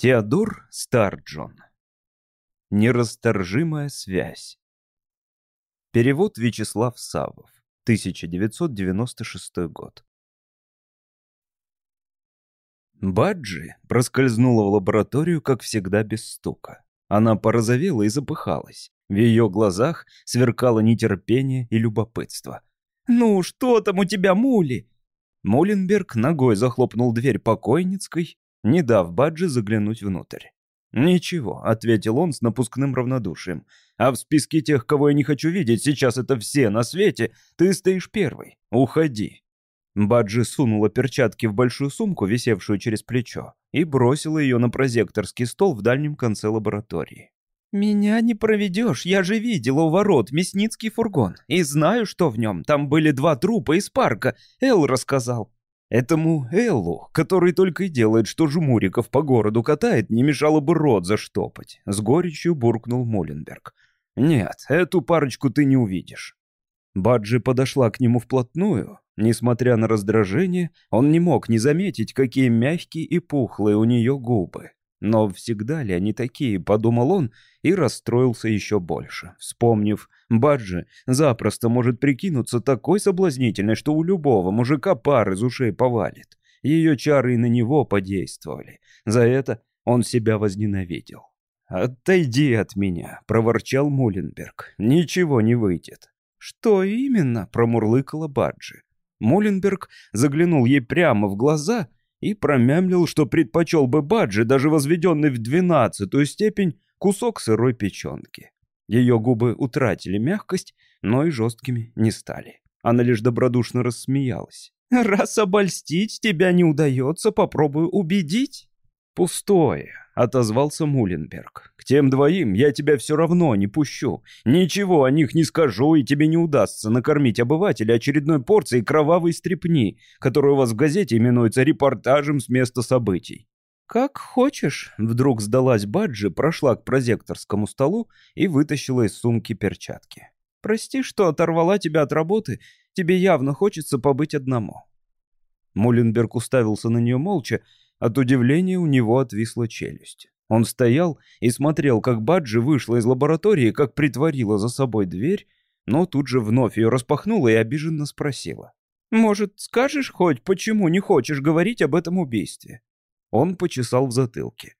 Теодор Старджон. Нерасторжимая связь. Перевод Вячеслав Савов. 1996 год. Баджи проскользнула в лабораторию, как всегда, без стука. Она порозовела и запыхалась. В ее глазах сверкало нетерпение и любопытство. «Ну, что там у тебя, Мули?» Муленберг ногой захлопнул дверь покойницкой не дав Баджи заглянуть внутрь. «Ничего», — ответил он с напускным равнодушием. «А в списке тех, кого я не хочу видеть, сейчас это все на свете, ты стоишь первый. Уходи». Баджи сунула перчатки в большую сумку, висевшую через плечо, и бросила ее на прозекторский стол в дальнем конце лаборатории. «Меня не проведешь, я же видела у ворот мясницкий фургон, и знаю, что в нем. Там были два трупа из парка, Эл рассказал. Этому Эллу, который только и делает, что жмуриков по городу катает, не мешало бы рот заштопать. С горечью буркнул Моленберг. «Нет, эту парочку ты не увидишь». Баджи подошла к нему вплотную. Несмотря на раздражение, он не мог не заметить, какие мягкие и пухлые у нее губы. Но всегда ли они такие, подумал он и расстроился еще больше, вспомнив, Баджи запросто может прикинуться такой соблазнительной, что у любого мужика пар из ушей повалит. Ее чары и на него подействовали. За это он себя возненавидел. «Отойди от меня», — проворчал Муленберг. «Ничего не выйдет». «Что именно?» — промурлыкала Баджи. Муленберг заглянул ей прямо в глаза и промямлил, что предпочел бы Баджи, даже возведенный в двенадцатую степень, кусок сырой печенки. Ее губы утратили мягкость, но и жесткими не стали. Она лишь добродушно рассмеялась. «Раз обольстить тебя не удается, попробую убедить». «Пустое», — отозвался Муленберг. «К тем двоим я тебя все равно не пущу. Ничего о них не скажу, и тебе не удастся накормить обывателя очередной порцией кровавой стрепни, которая у вас в газете именуется репортажем с места событий». «Как хочешь», — вдруг сдалась Баджи, прошла к прозекторскому столу и вытащила из сумки перчатки. «Прости, что оторвала тебя от работы, тебе явно хочется побыть одному». Муленберг уставился на нее молча, от удивления у него отвисла челюсть. Он стоял и смотрел, как Баджи вышла из лаборатории, как притворила за собой дверь, но тут же вновь ее распахнула и обиженно спросила. «Может, скажешь хоть, почему не хочешь говорить об этом убийстве?» Он почесал в затылке.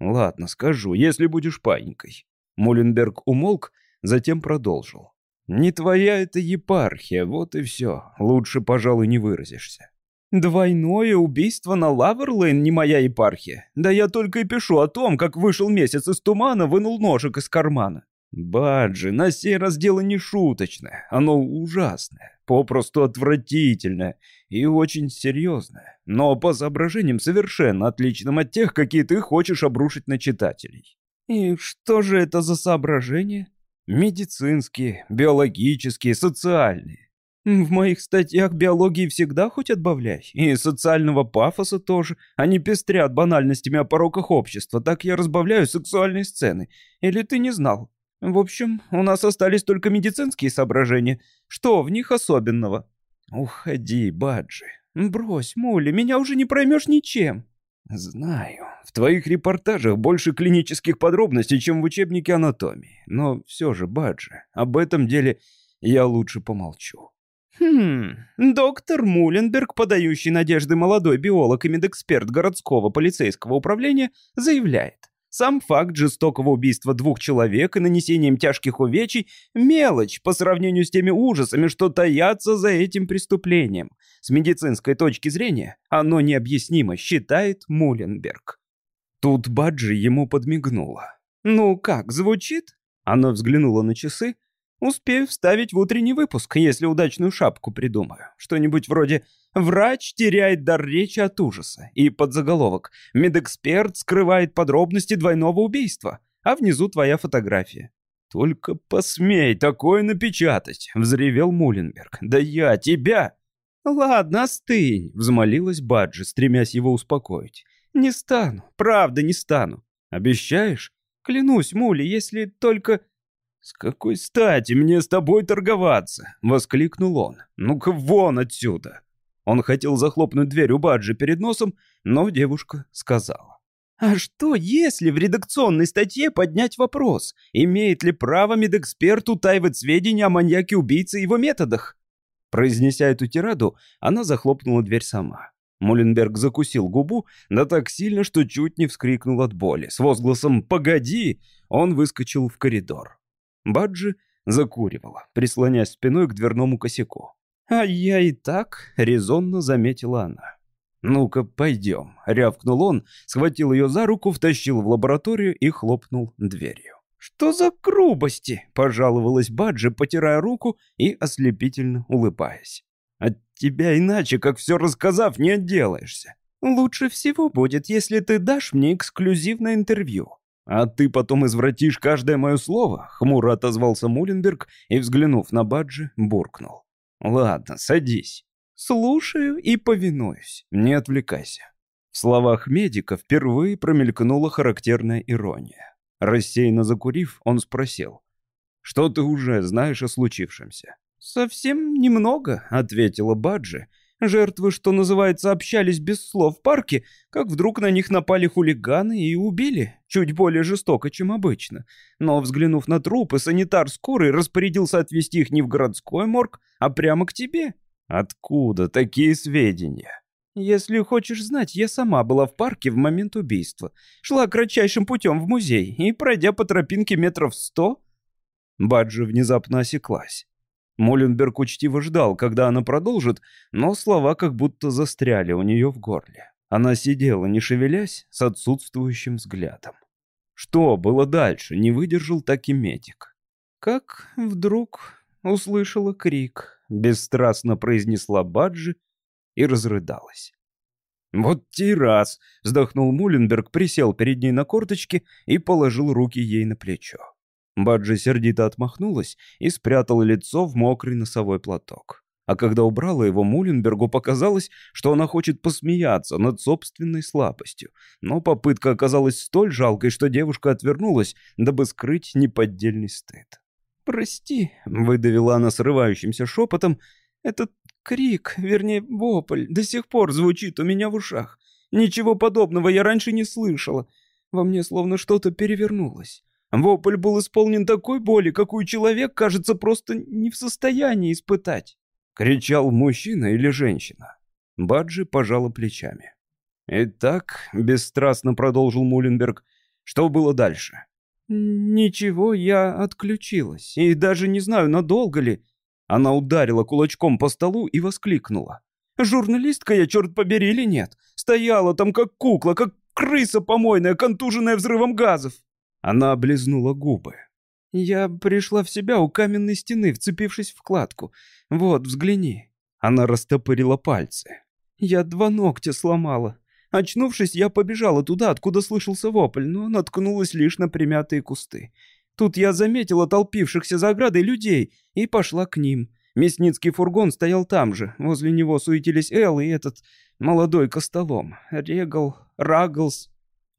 «Ладно, скажу, если будешь паинькой». Муленберг умолк, затем продолжил. «Не твоя это епархия, вот и все. Лучше, пожалуй, не выразишься». «Двойное убийство на Лаверлейн не моя епархия. Да я только и пишу о том, как вышел месяц из тумана, вынул ножик из кармана». «Баджи, на сей раз дело не шуточное, оно ужасное, попросту отвратительное и очень серьезное, но по соображениям совершенно отличным от тех, какие ты хочешь обрушить на читателей». «И что же это за соображения?» «Медицинские, биологические, социальные. В моих статьях биологии всегда хоть отбавляй. И социального пафоса тоже. Они пестрят банальностями о пороках общества. Так я разбавляю сексуальные сцены. Или ты не знал? В общем, у нас остались только медицинские соображения. Что в них особенного? Уходи, Баджи. Брось, Мули, меня уже не проймешь ничем. Знаю. В твоих репортажах больше клинических подробностей, чем в учебнике анатомии. Но все же, Баджи, об этом деле я лучше помолчу. Хм, доктор Муленберг, подающий надежды молодой биолог и медэксперт городского полицейского управления, заявляет. Сам факт жестокого убийства двух человек и нанесением тяжких увечий – мелочь по сравнению с теми ужасами, что таятся за этим преступлением. С медицинской точки зрения оно необъяснимо, считает Муленберг. Тут Баджи ему подмигнула. «Ну как, звучит?» Она взглянула на часы Успею вставить в утренний выпуск, если удачную шапку придумаю. Что-нибудь вроде «Врач теряет дар речи от ужаса» и подзаголовок «Медэксперт скрывает подробности двойного убийства», а внизу твоя фотография. «Только посмей такое напечатать!» — взревел Муленберг. «Да я тебя!» «Ладно, остынь!» — взмолилась Баджи, стремясь его успокоить. «Не стану, правда не стану. Обещаешь?» «Клянусь, Мули, если только...» «С какой стати мне с тобой торговаться?» — воскликнул он. «Ну-ка вон отсюда!» Он хотел захлопнуть дверь у Баджи перед носом, но девушка сказала. А что, если в редакционной статье поднять вопрос, имеет ли право медэксперт утаивать сведения о маньяке-убийце и его методах? Произнеся эту тираду, она захлопнула дверь сама. Муленберг закусил губу, да так сильно, что чуть не вскрикнул от боли. С возгласом «Погоди!» он выскочил в коридор. Баджи закуривала, прислонясь спиной к дверному косяку. «А я и так», — резонно заметила она. «Ну-ка, пойдем», — рявкнул он, схватил ее за руку, втащил в лабораторию и хлопнул дверью. «Что за грубости?» — пожаловалась Баджи, потирая руку и ослепительно улыбаясь. От тебя иначе, как все рассказав, не отделаешься. Лучше всего будет, если ты дашь мне эксклюзивное интервью. А ты потом извратишь каждое мое слово, хмуро отозвался Муленберг и, взглянув на Баджи, буркнул. Ладно, садись. Слушаю и повинуюсь. Не отвлекайся. В словах медика впервые промелькнула характерная ирония. Рассеянно закурив, он спросил. «Что ты уже знаешь о случившемся?» «Совсем немного», — ответила Баджи. «Жертвы, что называется, общались без слов в парке, как вдруг на них напали хулиганы и убили, чуть более жестоко, чем обычно. Но, взглянув на трупы, санитар скорый распорядился отвезти их не в городской морг, а прямо к тебе». «Откуда такие сведения?» «Если хочешь знать, я сама была в парке в момент убийства. Шла кратчайшим путем в музей и, пройдя по тропинке метров сто...» Баджи внезапно осеклась. Моленберг учтиво ждал, когда она продолжит, но слова как будто застряли у нее в горле. Она сидела, не шевелясь, с отсутствующим взглядом. Что было дальше, не выдержал так и медик. Как вдруг услышала крик, бесстрастно произнесла Баджи и разрыдалась. «Вот те раз!» — вздохнул Муленберг, присел перед ней на корточки и положил руки ей на плечо. Баджи сердито отмахнулась и спрятала лицо в мокрый носовой платок. А когда убрала его, Муленбергу показалось, что она хочет посмеяться над собственной слабостью. Но попытка оказалась столь жалкой, что девушка отвернулась, дабы скрыть неподдельный стыд. «Прости», — выдавила она срывающимся шепотом, — «этот крик, вернее, вопль, до сих пор звучит у меня в ушах. Ничего подобного я раньше не слышала. Во мне словно что-то перевернулось. Вопль был исполнен такой боли, какую человек, кажется, просто не в состоянии испытать. Кричал мужчина или женщина. Баджи пожала плечами. «Итак», — бесстрастно продолжил Муленберг, — «что было дальше?» «Ничего, я отключилась, и даже не знаю, надолго ли». Она ударила кулачком по столу и воскликнула. «Журналистка я, черт побери, или нет? Стояла там как кукла, как крыса помойная, контуженная взрывом газов». Она облизнула губы. «Я пришла в себя у каменной стены, вцепившись в кладку. Вот, взгляни». Она растопырила пальцы. «Я два ногтя сломала. Очнувшись, я побежала туда, откуда слышался вопль, но наткнулась лишь на примятые кусты. Тут я заметила толпившихся за оградой людей и пошла к ним. Мясницкий фургон стоял там же. Возле него суетились Эл и этот молодой костолом. Регал, Рагглс,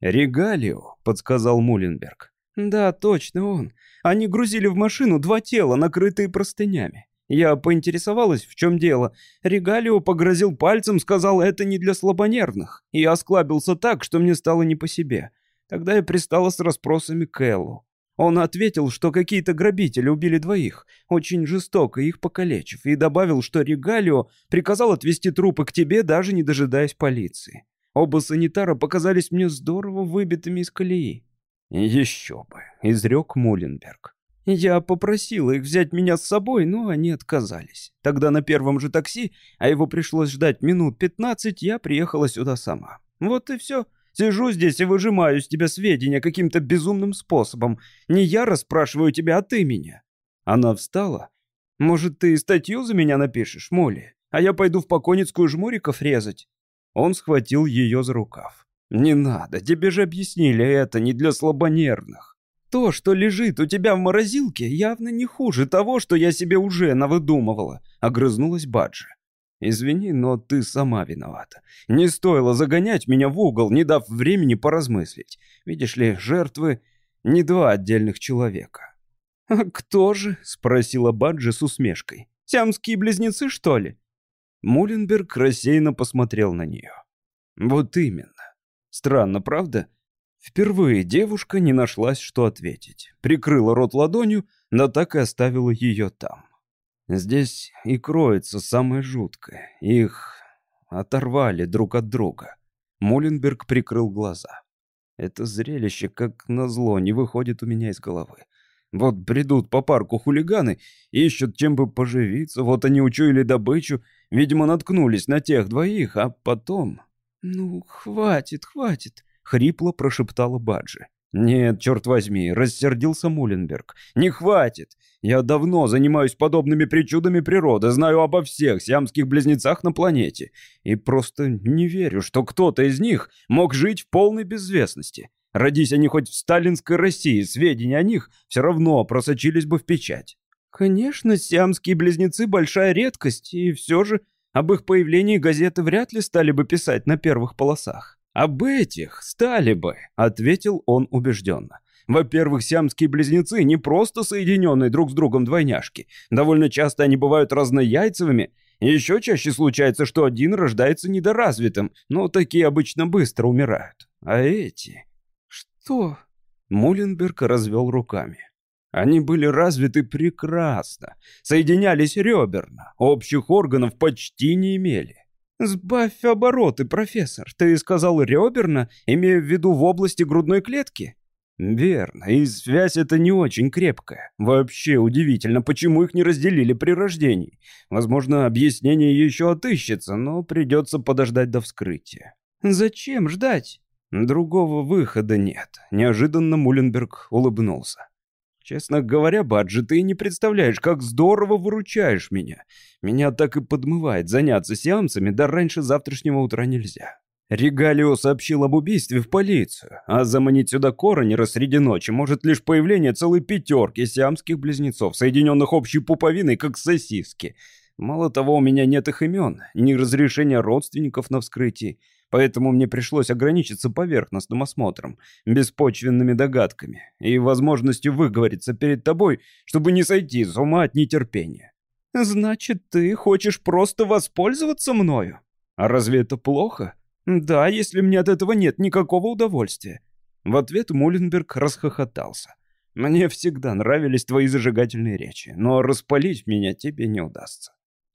«Регалио», — подсказал Муленберг. «Да, точно он. Они грузили в машину два тела, накрытые простынями. Я поинтересовалась, в чем дело. Регалио погрозил пальцем, сказал, это не для слабонервных. И осклабился так, что мне стало не по себе. Тогда я пристала с расспросами к Эллу. Он ответил, что какие-то грабители убили двоих, очень жестоко их покалечив, и добавил, что Регалио приказал отвезти трупы к тебе, даже не дожидаясь полиции. Оба санитара показались мне здорово выбитыми из колеи. «Еще бы», — изрек Муленберг. Я попросила их взять меня с собой, но они отказались. Тогда на первом же такси, а его пришлось ждать минут пятнадцать, я приехала сюда сама. Вот и все. Сижу здесь и выжимаю из тебя сведения каким-то безумным способом. Не я расспрашиваю тебя, а ты меня. Она встала. Может, ты статью за меня напишешь, Молли? А я пойду в Поконицкую жмуриков резать. Он схватил ее за рукав. «Не надо, тебе же объяснили это не для слабонервных. То, что лежит у тебя в морозилке, явно не хуже того, что я себе уже навыдумывала», — огрызнулась Баджи. «Извини, но ты сама виновата. Не стоило загонять меня в угол, не дав времени поразмыслить. Видишь ли, жертвы не два отдельных человека». «А кто же?» — спросила Баджи с усмешкой. «Сиамские близнецы, что ли?» Муленберг рассеянно посмотрел на нее. «Вот именно. Странно, правда? Впервые девушка не нашлась, что ответить. Прикрыла рот ладонью, но так и оставила ее там. Здесь и кроется самое жуткое. Их оторвали друг от друга. Муленберг прикрыл глаза. Это зрелище, как назло, не выходит у меня из головы. Вот бредут по парку хулиганы, ищут чем бы поживиться, вот они учуяли добычу, видимо, наткнулись на тех двоих, а потом... «Ну, хватит, хватит», — хрипло прошептала Баджи. «Нет, черт возьми», — рассердился Муленберг. «Не хватит. Я давно занимаюсь подобными причудами природы, знаю обо всех сиамских близнецах на планете. И просто не верю, что кто-то из них мог жить в полной безвестности. Родись они хоть в сталинской России, сведения о них все равно просочились бы в печать». «Конечно, сиамские близнецы — большая редкость, и все же об их появлении газеты вряд ли стали бы писать на первых полосах». «Об этих стали бы», — ответил он убежденно. Во-первых, сиамские близнецы не просто соединенные друг с другом двойняшки. Довольно часто они бывают разнояйцевыми. Еще чаще случается, что один рождается недоразвитым, но такие обычно быстро умирают. А эти... Что? Муленберг развел руками. Они были развиты прекрасно, соединялись реберно, общих органов почти не имели. «Сбавь обороты, профессор. Ты сказал реберно, имея в виду в области грудной клетки?» «Верно, и связь эта не очень крепкая. Вообще удивительно, почему их не разделили при рождении. Возможно, объяснение еще отыщется, но придется подождать до вскрытия». «Зачем ждать?» «Другого выхода нет», — неожиданно Муленберг улыбнулся. Честно говоря, Баджи, ты не представляешь, как здорово выручаешь меня. Меня так и подмывает заняться сеансами, да раньше завтрашнего утра нельзя. Регалио сообщил об убийстве в полицию, а заманить сюда Коронера среди ночи может лишь появление целой пятерки сиамских близнецов, соединенных общей пуповиной, как сосиски. Мало того, у меня нет их имен, ни разрешения родственников на вскрытии, поэтому мне пришлось ограничиться поверхностным осмотром, беспочвенными догадками и возможностью выговориться перед тобой, чтобы не сойти с ума от нетерпения. «Значит, ты хочешь просто воспользоваться мною? А разве это плохо? Да, если мне от этого нет никакого удовольствия». В ответ Муленберг расхохотался. «Мне всегда нравились твои зажигательные речи, но распалить меня тебе не удастся».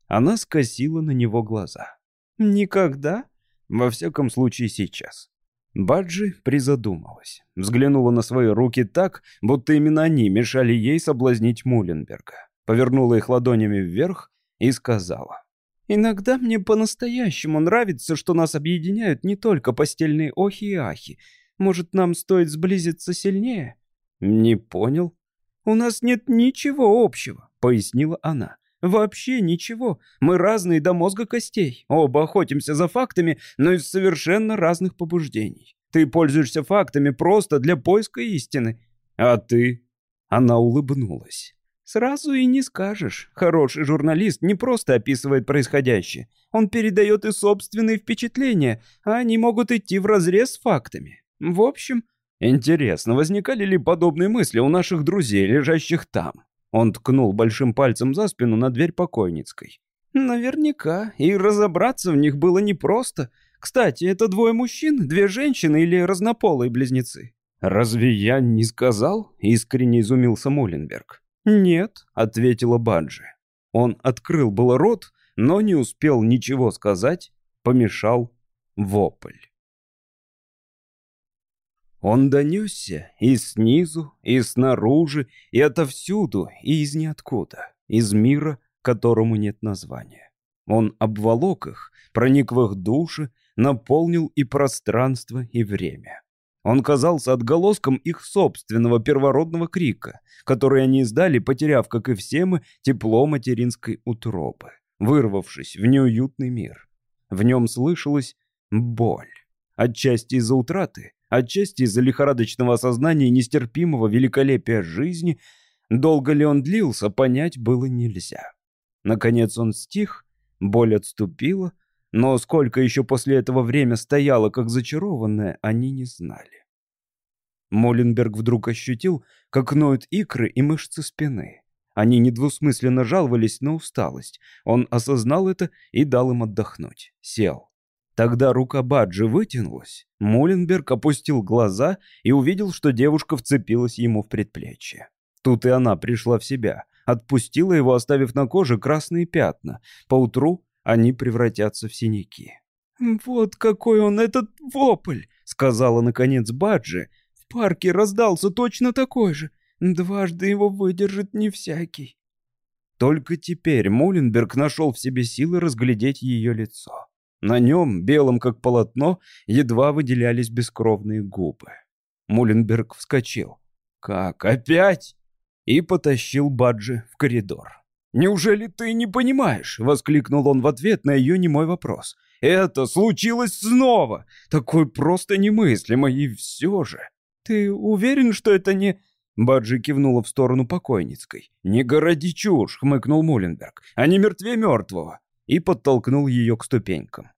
Она скосила на него глаза. «Никогда?» Во всяком случае, сейчас. Баджи призадумалась. Взглянула на свои руки так, будто именно они мешали ей соблазнить Муленберга. Повернула их ладонями вверх и сказала. «Иногда мне по-настоящему нравится, что нас объединяют не только постельные охи и ахи. Может, нам стоит сблизиться сильнее?» «Не понял». «У нас нет ничего общего», — пояснила она. Вообще ничего. Мы разные до мозга костей. Оба охотимся за фактами, но из совершенно разных побуждений. Ты пользуешься фактами просто для поиска истины. А ты? Она улыбнулась. Сразу и не скажешь. Хороший журналист не просто описывает происходящее. Он передает и собственные впечатления, а они могут идти вразрез с фактами. В общем, интересно, возникали ли подобные мысли у наших друзей, лежащих там? Он ткнул большим пальцем за спину на дверь покойницкой. Наверняка, и разобраться в них было непросто. Кстати, это двое мужчин, две женщины или разнополые близнецы? «Разве я не сказал?» — искренне изумился Моленберг. «Нет», — ответила Баджи. Он открыл было рот, но не успел ничего сказать, помешал вопль. Он донесся и снизу, и снаружи, и отовсюду, и из ниоткуда, из мира, которому нет названия. Он обволок их, проник в их души, наполнил и пространство, и время. Он казался отголоском их собственного первородного крика, который они издали, потеряв, как и все мы, тепло материнской утробы, вырвавшись в неуютный мир. В нем слышалась боль, отчасти из-за утраты, Отчасти из-за лихорадочного осознания нестерпимого великолепия жизни, долго ли он длился, понять было нельзя. Наконец он стих, боль отступила, но сколько еще после этого время стояло, как зачарованное, они не знали. Моленберг вдруг ощутил, как ноют икры и мышцы спины. Они недвусмысленно жаловались на усталость. Он осознал это и дал им отдохнуть. Сел. Тогда рука Баджи вытянулась. Муленберг опустил глаза и увидел, что девушка вцепилась ему в предплечье. Тут и она пришла в себя, отпустила его, оставив на коже красные пятна. Поутру они превратятся в синяки. «Вот какой он, этот вопль!» — сказала, наконец, Баджи. «В парке раздался точно такой же. Дважды его выдержит не всякий». Только теперь Муленберг нашел в себе силы разглядеть ее лицо. На нем, белым как полотно, едва выделялись бескровные губы. Муленберг вскочил. «Как, опять?» И потащил Баджи в коридор. «Неужели ты не понимаешь?» — воскликнул он в ответ на ее немой вопрос. «Это случилось снова! Такой просто немыслимо, и все же!» «Ты уверен, что это не...» Баджи кивнула в сторону покойницкой. «Не городи чушь!» — хмыкнул Муленберг. «Они мертвее мертвого!» И подтолкнул ее к ступенькам.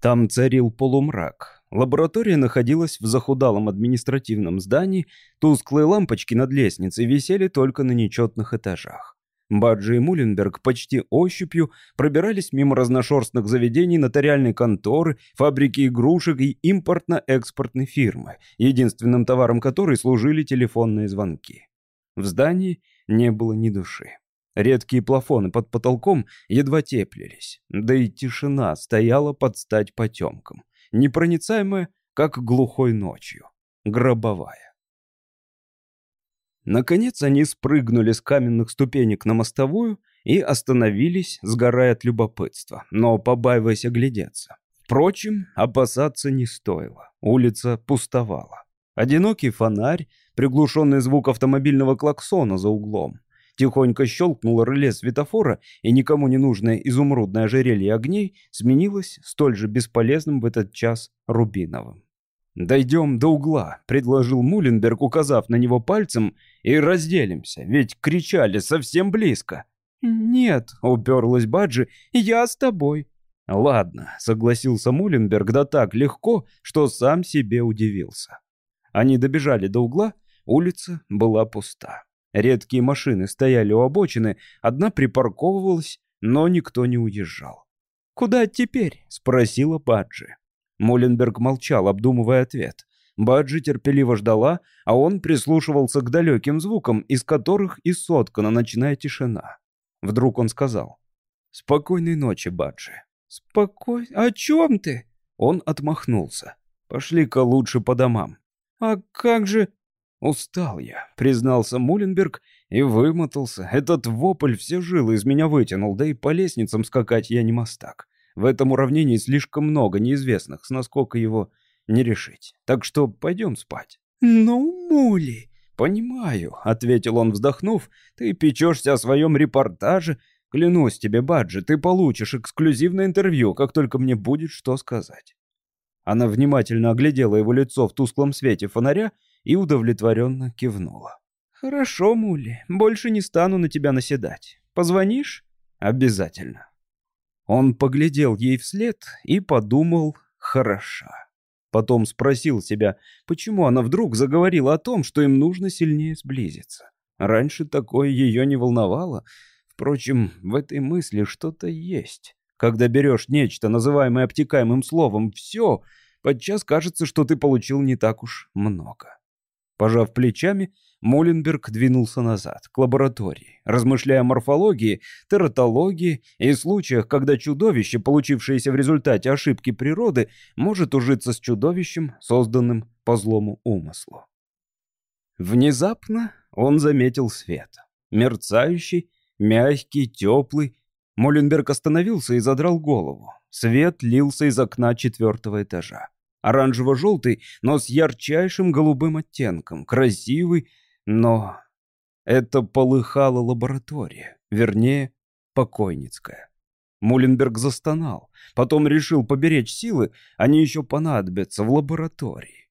Там царил полумрак. Лаборатория находилась в захудалом административном здании, тусклые лампочки над лестницей висели только на нечетных этажах. Баджи и Муленберг почти ощупью пробирались мимо разношерстных заведений нотариальной конторы, фабрики игрушек и импортно-экспортной фирмы, единственным товаром которой служили телефонные звонки. В здании не было ни души. Редкие плафоны под потолком едва теплились, да и тишина стояла под стать потемкам, непроницаемая, как глухой ночью, гробовая. Наконец они спрыгнули с каменных ступенек на мостовую и остановились, сгорая от любопытства, но побаиваясь оглядеться. Впрочем, опасаться не стоило. Улица пустовала. Одинокий фонарь, приглушенный звук автомобильного клаксона за углом. Тихонько щелкнуло реле светофора, и никому не нужное изумрудное ожерелье огней сменилось столь же бесполезным в этот час рубиновым. «Дойдем до угла», — предложил Муленберг, указав на него пальцем, — «и разделимся, ведь кричали совсем близко». «Нет», — уперлась Баджи, — «я с тобой». «Ладно», — согласился Муленберг, да так легко, что сам себе удивился. Они добежали до угла, улица была пуста. Редкие машины стояли у обочины, одна припарковывалась, но никто не уезжал. «Куда теперь?» — спросила Баджи. Моленберг молчал, обдумывая ответ. Баджи терпеливо ждала, а он прислушивался к далеким звукам, из которых и соткана ночная тишина. Вдруг он сказал. «Спокойной ночи, Баджи». «Спокой... О чем ты?» Он отмахнулся. «Пошли-ка лучше по домам». «А как же...» «Устал я», — признался Муленберг и вымотался. Этот вопль все жилы из меня вытянул, да и по лестницам скакать я не мастак. В этом уравнении слишком много неизвестных, с насколько его не решить. Так что пойдем спать». «Ну, Мули...» «Понимаю», — ответил он, вздохнув. «Ты печешься о своем репортаже. Клянусь тебе, Баджи, ты получишь эксклюзивное интервью, как только мне будет что сказать». Она внимательно оглядела его лицо в тусклом свете фонаря и удовлетворенно кивнула. «Хорошо, Мули, больше не стану на тебя наседать. Позвонишь?» «Обязательно». Он поглядел ей вслед и подумал «хороша». Потом спросил себя, почему она вдруг заговорила о том, что им нужно сильнее сблизиться. Раньше такое ее не волновало. Впрочем, в этой мысли что-то есть. Когда берешь нечто, называемое обтекаемым словом «все», подчас кажется, что ты получил не так уж много. Пожав плечами, Моленберг двинулся назад, к лаборатории, размышляя о морфологии, тератологии и случаях, когда чудовище, получившееся в результате ошибки природы, может ужиться с чудовищем, созданным по злому умыслу. Внезапно он заметил свет. Мерцающий, мягкий, теплый. Моленберг остановился и задрал голову. Свет лился из окна четвертого этажа. Оранжево-желтый, но с ярчайшим голубым оттенком. Красивый, но... Это полыхала лаборатория. Вернее, покойницкая. Муленберг застонал. Потом решил поберечь силы, они еще понадобятся в лаборатории.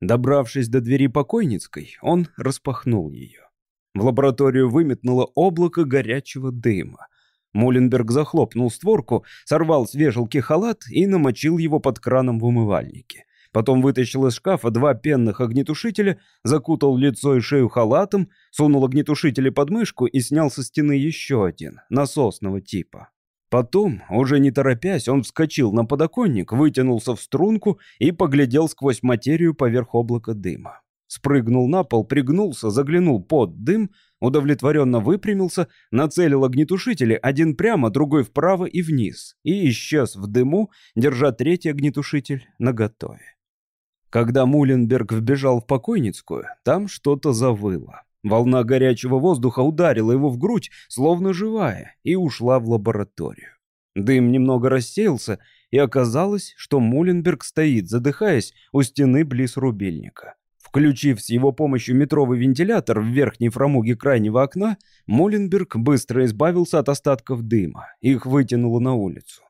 Добравшись до двери покойницкой, он распахнул ее. В лабораторию выметнуло облако горячего дыма. Муленберг захлопнул створку, сорвал с вешалки халат и намочил его под краном в умывальнике. Потом вытащил из шкафа два пенных огнетушителя, закутал лицо и шею халатом, сунул огнетушители под мышку и снял со стены еще один, насосного типа. Потом, уже не торопясь, он вскочил на подоконник, вытянулся в струнку и поглядел сквозь материю поверх облака дыма. Спрыгнул на пол, пригнулся, заглянул под дым, удовлетворенно выпрямился, нацелил огнетушители, один прямо, другой вправо и вниз, и исчез в дыму, держа третий огнетушитель наготове. Когда Муленберг вбежал в покойницкую, там что-то завыло. Волна горячего воздуха ударила его в грудь, словно живая, и ушла в лабораторию. Дым немного рассеялся, и оказалось, что Муленберг стоит, задыхаясь, у стены близ рубильника. Включив с его помощью метровый вентилятор в верхней фрамуге крайнего окна, Муленберг быстро избавился от остатков дыма. Их вытянуло на улицу.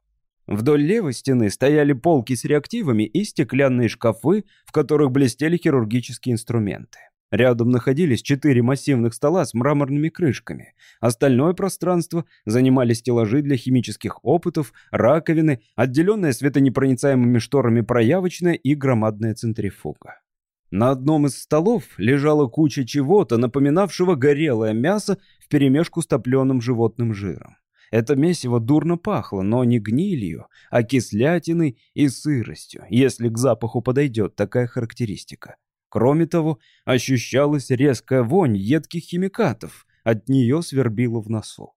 Вдоль левой стены стояли полки с реактивами и стеклянные шкафы, в которых блестели хирургические инструменты. Рядом находились четыре массивных стола с мраморными крышками. Остальное пространство занимали стеллажи для химических опытов, раковины, отделенная светонепроницаемыми шторами проявочная и громадная центрифуга. На одном из столов лежала куча чего-то, напоминавшего горелое мясо вперемешку с топленым животным жиром. Это месиво дурно пахло, но не гнилью, а кислятиной и сыростью, если к запаху подойдет такая характеристика. Кроме того, ощущалась резкая вонь едких химикатов, от нее свербило в носу.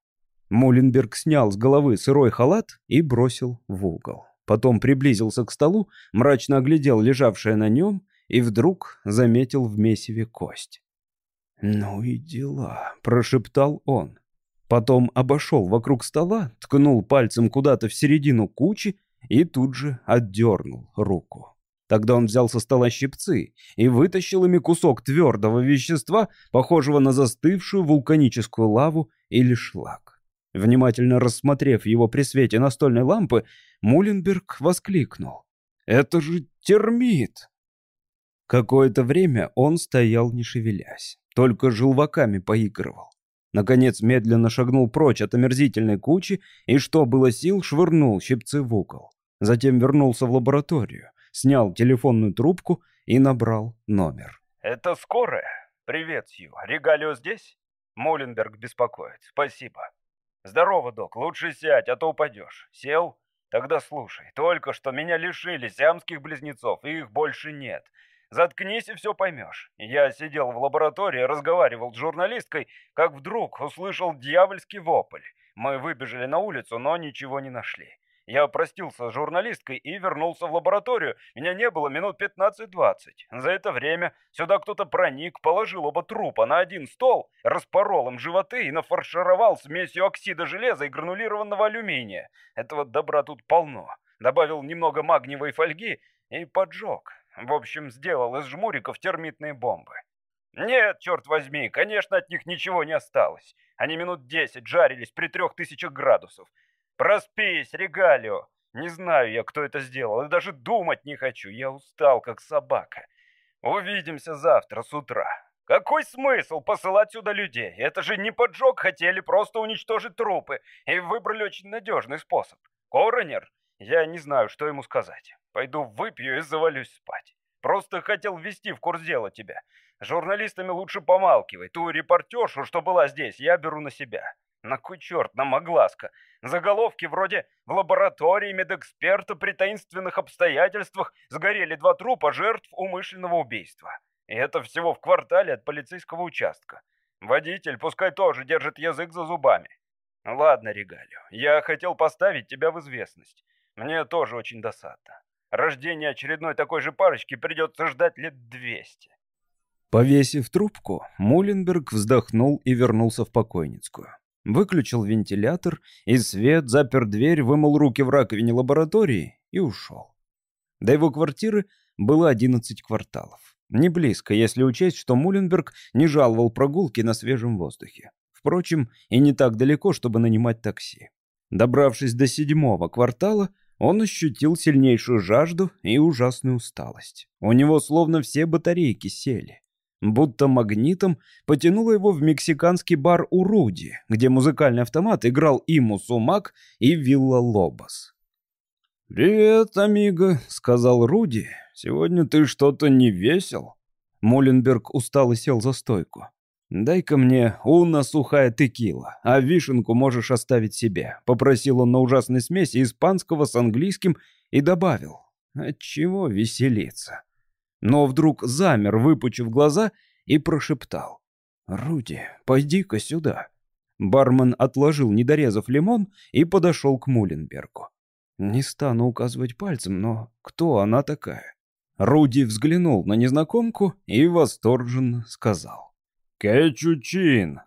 Муленберг снял с головы сырой халат и бросил в угол. Потом приблизился к столу, мрачно оглядел лежавшее на нем и вдруг заметил в месиве кость. «Ну и дела», — прошептал он. Потом обошел вокруг стола, ткнул пальцем куда-то в середину кучи и тут же отдернул руку. Тогда он взял со стола щипцы и вытащил ими кусок твердого вещества, похожего на застывшую вулканическую лаву или шлак. Внимательно рассмотрев его при свете настольной лампы, Муленберг воскликнул. «Это же термит!» Какое-то время он стоял, не шевелясь, только желваками поигрывал. Наконец медленно шагнул прочь от омерзительной кучи и, что было сил, швырнул щипцы в угол. Затем вернулся в лабораторию снял телефонную трубку и набрал номер. «Это скорая? Привет, Сью. Регалио здесь?» Моленберг беспокоит. «Спасибо». «Здорово, док. Лучше сядь, а то упадешь. Сел? Тогда слушай. Только что меня лишили сиамских близнецов, и их больше нет. Заткнись и все поймешь. Я сидел в лаборатории, разговаривал с журналисткой, как вдруг услышал дьявольский вопль. Мы выбежали на улицу, но ничего не нашли. Я простился с журналисткой и вернулся в лабораторию. Меня не было минут 15-20. За это время сюда кто-то проник, положил оба трупа на один стол, распорол им животы и нафаршировал смесью оксида железа и гранулированного алюминия. Этого добра тут полно. Добавил немного магниевой фольги и поджег. В общем, сделал из жмуриков термитные бомбы. Нет, черт возьми, конечно, от них ничего не осталось. Они минут десять жарились при трех тысячах градусов. Проспись, регалио. Не знаю я, кто это сделал, и даже думать не хочу. Я устал, как собака. Увидимся завтра с утра. Какой смысл посылать сюда людей? Это же не поджог хотели, просто уничтожить трупы. И выбрали очень надежный способ. Коронер? Я не знаю, что ему сказать. Пойду выпью и завалюсь спать. Просто хотел ввести в курс дела тебя. Журналистами лучше помалкивай. Ту репортершу, что была здесь, я беру на себя. На кой черт нам огласка? Заголовки вроде «В лаборатории медэксперта при таинственных обстоятельствах сгорели два трупа жертв умышленного убийства». И это всего в квартале от полицейского участка. Водитель пускай тоже держит язык за зубами. Ладно, Регалио, я хотел поставить тебя в известность. Мне тоже очень досадно. Рождение очередной такой же парочки придется ждать лет двести. Повесив трубку, Муленберг вздохнул и вернулся в покойницкую. Выключил вентилятор, и свет, запер дверь, вымыл руки в раковине лаборатории и ушел. До его квартиры было 11 кварталов. Не близко, если учесть, что Муленберг не жаловал прогулки на свежем воздухе. Впрочем, и не так далеко, чтобы нанимать такси. Добравшись до седьмого квартала, он ощутил сильнейшую жажду и ужасную усталость. У него словно все батарейки сели будто магнитом потянуло его в мексиканский бар у Руди, где музыкальный автомат играл и Мусумак, и Вилла Лобос. «Привет, амиго», — сказал Руди. «Сегодня ты что-то не весел?» Моленберг устало сел за стойку. «Дай-ка мне уна сухая текила, а вишенку можешь оставить себе», — попросил он на ужасной смеси испанского с английским и добавил. «Отчего веселиться?» Но вдруг замер, выпучив глаза, и прошептал. «Руди, пойди-ка сюда». Бармен отложил, недорезав лимон, и подошел к Муленбергу. Не стану указывать пальцем, но кто она такая? Руди взглянул на незнакомку и восторженно сказал. «Кэ-чучин!»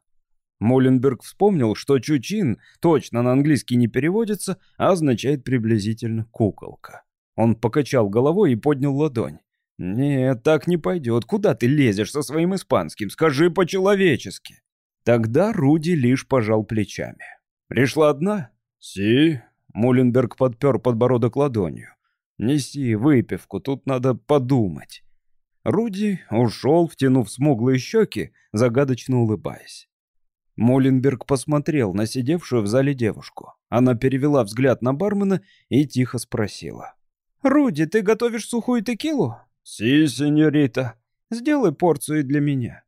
Муленберг вспомнил, что «чучин» точно на английский не переводится, а означает приблизительно «куколка». Он покачал головой и поднял ладонь. «Нет, так не пойдет. Куда ты лезешь со своим испанским? Скажи по-человечески». Тогда Руди лишь пожал плечами. «Пришла одна?» «Си». Муленберг подпер подбородок ладонью. «Неси выпивку, тут надо подумать». Руди ушел, втянув смуглые щеки, загадочно улыбаясь. Муленберг посмотрел на сидевшую в зале девушку. Она перевела взгляд на бармена и тихо спросила. «Руди, ты готовишь сухую текилу?» «Си, сеньорита». «Сделай порцию для меня».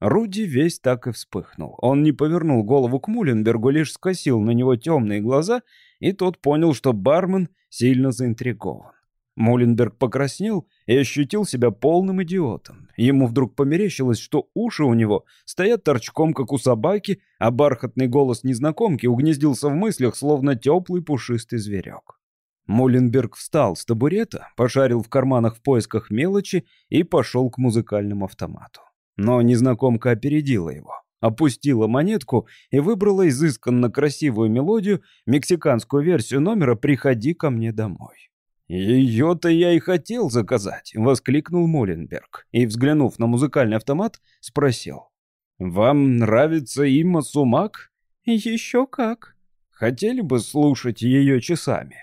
Руди весь так и вспыхнул. Он не повернул голову к Муленбергу, лишь скосил на него темные глаза, и тот понял, что бармен сильно заинтригован. Муленберг покраснел и ощутил себя полным идиотом. Ему вдруг померещилось, что уши у него стоят торчком, как у собаки, а бархатный голос незнакомки угнездился в мыслях, словно теплый пушистый зверек. Муленберг встал с табурета, пошарил в карманах в поисках мелочи и пошел к музыкальному автомату. Но незнакомка опередила его, опустила монетку и выбрала изысканно красивую мелодию, мексиканскую версию номера «Приходи ко мне домой». «Ее-то я и хотел заказать», — воскликнул Моленберг и, взглянув на музыкальный автомат, спросил. «Вам нравится Имма Сумак?» «Еще как». «Хотели бы слушать ее часами?»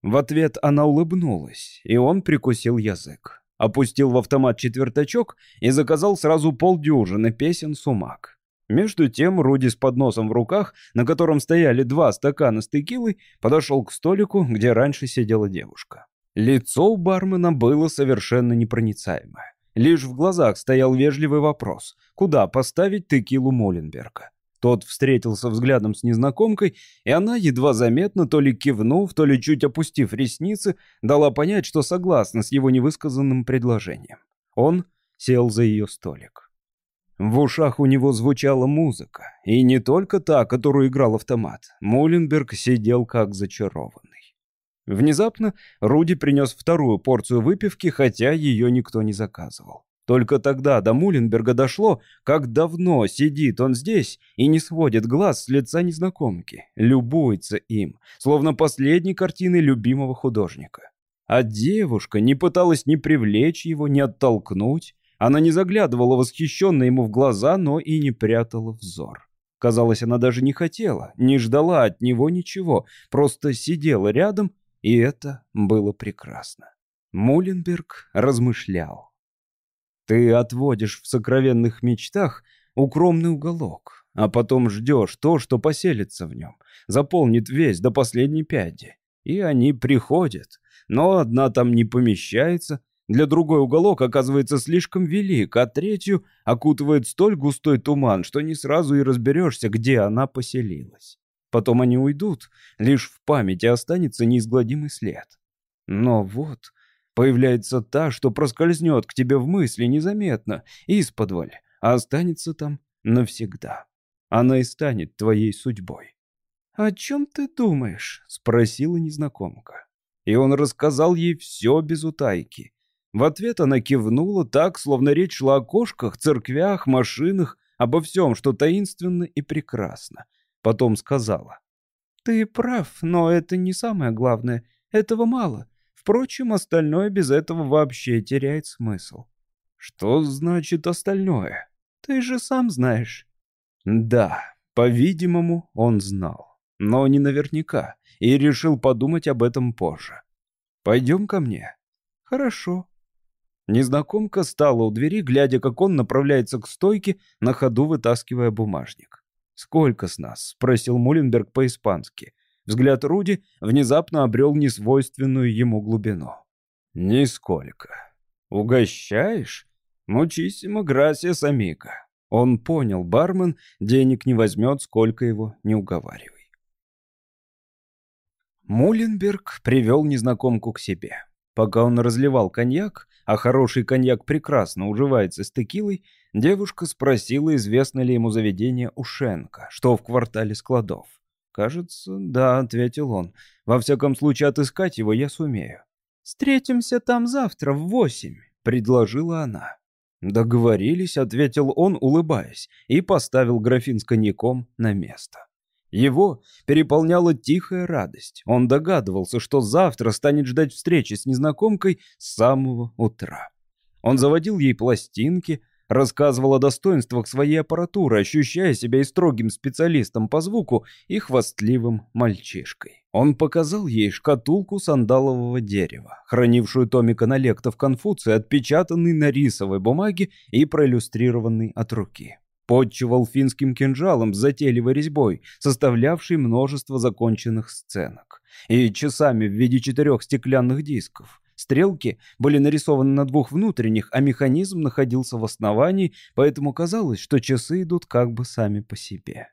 В ответ она улыбнулась, и он прикусил язык. Опустил в автомат четвертачок и заказал сразу полдюжины песен Сумак. Между тем Руди с подносом в руках, на котором стояли два стакана с текилой, подошел к столику, где раньше сидела девушка. Лицо у бармена было совершенно непроницаемое. Лишь в глазах стоял вежливый вопрос, куда поставить текилу Моленберга. Тот встретился взглядом с незнакомкой, и она, едва заметно, то ли кивнув, то ли чуть опустив ресницы, дала понять, что согласна с его невысказанным предложением. Он сел за ее столик. В ушах у него звучала музыка, и не только та, которую играл автомат. Муленберг сидел как зачарованный. Внезапно Руди принес вторую порцию выпивки, хотя ее никто не заказывал. Только тогда до Муленберга дошло, как давно сидит он здесь и не сводит глаз с лица незнакомки, любуется им, словно последней картины любимого художника. А девушка не пыталась ни привлечь его, ни оттолкнуть, она не заглядывала восхищенно ему в глаза, но и не прятала взор. Казалось, она даже не хотела, не ждала от него ничего, просто сидела рядом, и это было прекрасно. Муленберг размышлял. Ты отводишь в сокровенных мечтах укромный уголок, а потом ждешь то, что поселится в нем, заполнит весь до последней пяди. И они приходят, но одна там не помещается, для другой уголок оказывается слишком велик, а третью окутывает столь густой туман, что не сразу и разберешься, где она поселилась. Потом они уйдут, лишь в памяти останется неизгладимый след. Но вот появляется та, что проскользнет к тебе в мысли незаметно, исподволь, а останется там навсегда. Она и станет твоей судьбой. «О чем ты думаешь?» — спросила незнакомка. И он рассказал ей все без утайки. В ответ она кивнула так, словно речь шла о кошках, церквях, машинах, обо всем, что таинственно и прекрасно. Потом сказала. «Ты прав, но это не самое главное. Этого мало. Впрочем, остальное без этого вообще теряет смысл». «Что значит остальное?» «Ты же сам знаешь». Да, по-видимому, он знал. Но не наверняка. И решил подумать об этом позже. «Пойдем ко мне». «Хорошо». Незнакомка стала у двери, глядя, как он направляется к стойке, на ходу вытаскивая бумажник. «Сколько с нас?» — спросил Муленберг по-испански. Взгляд Руди внезапно обрел несвойственную ему глубину. «Нисколько. Угощаешь? Мучиссимо грасия самика. Он понял, бармен денег не возьмет, сколько его не уговаривай. Муленберг привел незнакомку к себе. Пока он разливал коньяк, а хороший коньяк прекрасно уживается с текилой, девушка спросила, известно ли ему заведение Ушенко, что в квартале складов. «Кажется, да», — ответил он. «Во всяком случае, отыскать его я сумею». «Встретимся там завтра в восемь», — предложила она. «Договорились», — ответил он, улыбаясь, и поставил графин с коньяком на место. Его переполняла тихая радость. Он догадывался, что завтра станет ждать встречи с незнакомкой с самого утра. Он заводил ей пластинки, рассказывал о достоинствах своей аппаратуры, ощущая себя и строгим специалистом по звуку, и хвастливым мальчишкой. Он показал ей шкатулку сандалового дерева, хранившую томик аналектов Конфуция, отпечатанный на рисовой бумаге и проиллюстрированный от руки подчивал финским кинжалом с затейливой резьбой, составлявшей множество законченных сценок, и часами в виде четырех стеклянных дисков. Стрелки были нарисованы на двух внутренних, а механизм находился в основании, поэтому казалось, что часы идут как бы сами по себе.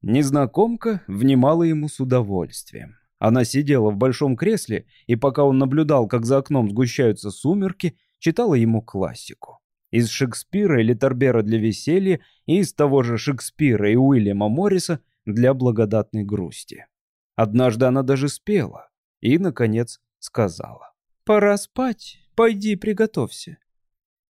Незнакомка внимала ему с удовольствием. Она сидела в большом кресле, и пока он наблюдал, как за окном сгущаются сумерки, читала ему классику. Из Шекспира или Торбера для веселья и из того же Шекспира и Уильяма Морриса для благодатной грусти. Однажды она даже спела и, наконец, сказала. «Пора спать, пойди приготовься».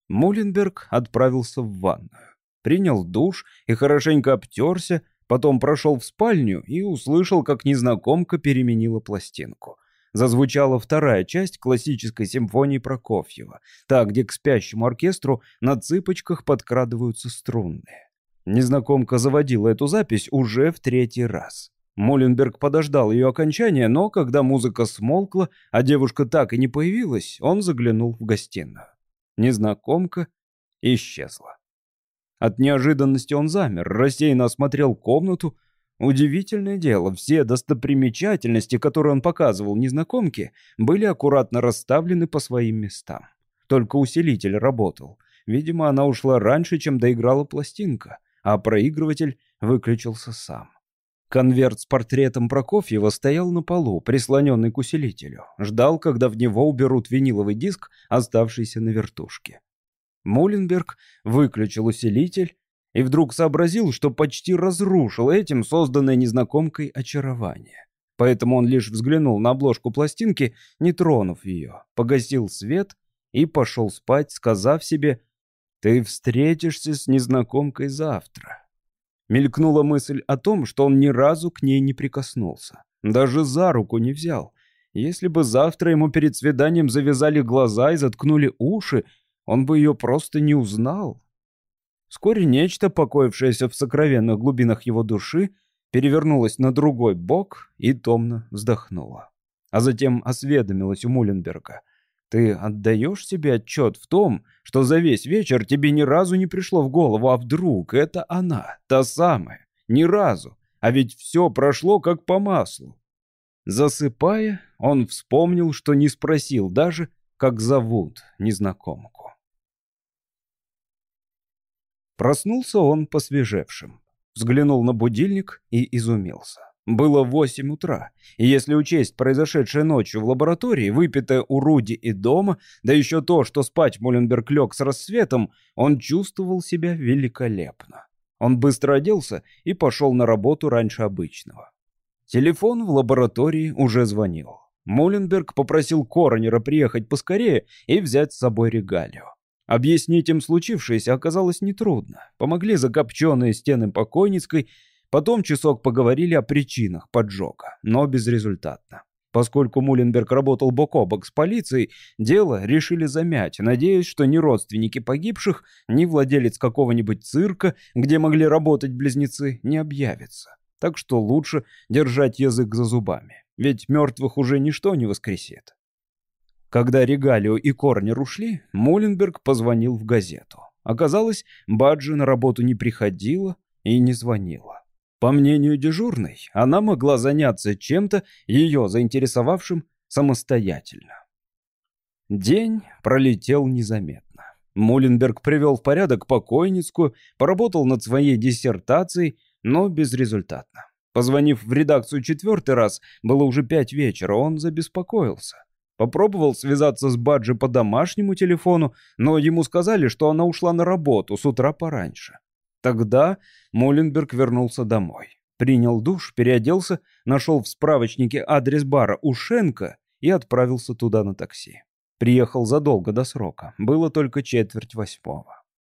Муленберг отправился в ванную, принял душ и хорошенько обтерся, потом прошел в спальню и услышал, как незнакомка переменила пластинку — зазвучала вторая часть классической симфонии Прокофьева, та, где к спящему оркестру на цыпочках подкрадываются струнные. Незнакомка заводила эту запись уже в третий раз. Моленберг подождал ее окончания, но когда музыка смолкла, а девушка так и не появилась, он заглянул в гостиную. Незнакомка исчезла. От неожиданности он замер, рассеянно осмотрел комнату, Удивительное дело, все достопримечательности, которые он показывал незнакомке, были аккуратно расставлены по своим местам. Только усилитель работал. Видимо, она ушла раньше, чем доиграла пластинка, а проигрыватель выключился сам. Конверт с портретом Прокофьева стоял на полу, прислоненный к усилителю. Ждал, когда в него уберут виниловый диск, оставшийся на вертушке. Муленберг выключил усилитель и вдруг сообразил, что почти разрушил этим созданное незнакомкой очарование. Поэтому он лишь взглянул на обложку пластинки, не тронув ее, погасил свет и пошел спать, сказав себе «Ты встретишься с незнакомкой завтра». Мелькнула мысль о том, что он ни разу к ней не прикоснулся, даже за руку не взял. Если бы завтра ему перед свиданием завязали глаза и заткнули уши, он бы ее просто не узнал. Вскоре нечто, покоившееся в сокровенных глубинах его души, перевернулось на другой бок и томно вздохнуло. А затем осведомилась у Муленберга. «Ты отдаешь себе отчет в том, что за весь вечер тебе ни разу не пришло в голову, а вдруг это она, та самая? Ни разу. А ведь все прошло как по маслу». Засыпая, он вспомнил, что не спросил даже, как зовут незнакомку. Проснулся он посвежевшим. Взглянул на будильник и изумился. Было восемь утра, и если учесть произошедшее ночью в лаборатории, выпитое у Руди и дома, да еще то, что спать Муленберг лег с рассветом, он чувствовал себя великолепно. Он быстро оделся и пошел на работу раньше обычного. Телефон в лаборатории уже звонил. Муленберг попросил Коронера приехать поскорее и взять с собой регалию. Объяснить им случившееся оказалось нетрудно. Помогли закопченные стены покойницкой, потом часок поговорили о причинах поджога, но безрезультатно. Поскольку Муленберг работал бок о бок с полицией, дело решили замять, надеясь, что ни родственники погибших, ни владелец какого-нибудь цирка, где могли работать близнецы, не объявятся. Так что лучше держать язык за зубами, ведь мертвых уже ничто не воскресит. Когда Регалио и Корнер ушли, Муленберг позвонил в газету. Оказалось, Баджи на работу не приходила и не звонила. По мнению дежурной, она могла заняться чем-то, ее заинтересовавшим самостоятельно. День пролетел незаметно. Муленберг привел в порядок покойницкую, поработал над своей диссертацией, но безрезультатно. Позвонив в редакцию четвертый раз, было уже пять вечера, он забеспокоился. Попробовал связаться с Баджи по домашнему телефону, но ему сказали, что она ушла на работу с утра пораньше. Тогда Муленберг вернулся домой. Принял душ, переоделся, нашел в справочнике адрес бара Ушенко и отправился туда на такси. Приехал задолго до срока, было только четверть восьмого.